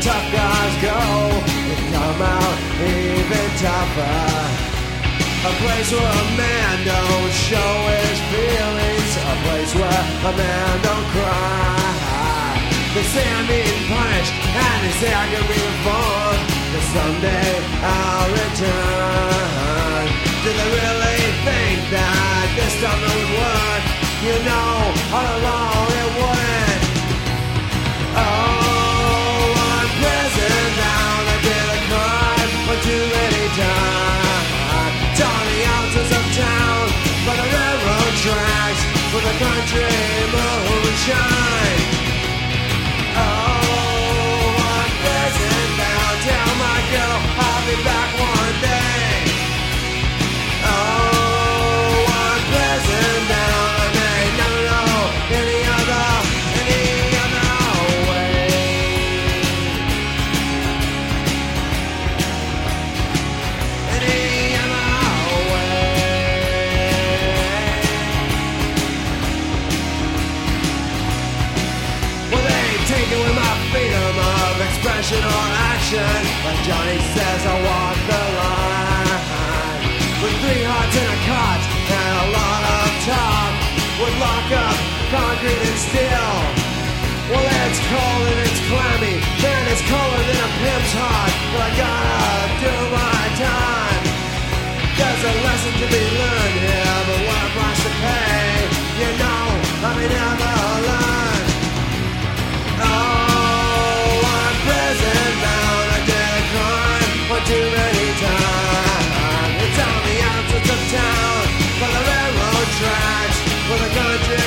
tough guys go and come out even tougher. A place where a man don't show his feelings. A place where a man don't cry. They say I'm being punished and they say I can be reformed. But someday I'll return. Do they really where the country taking away my freedom of expression or action. Like Johnny says, I walk the line. With three hearts in a cot and a lot of talk. Would lock up concrete and steel. Well, it's cold and it's clammy, and it's colder than a pimp's heart. But I gotta do my time. There's a lesson to be learned here, but what a price to pay. You know, I mean, what I gotta do.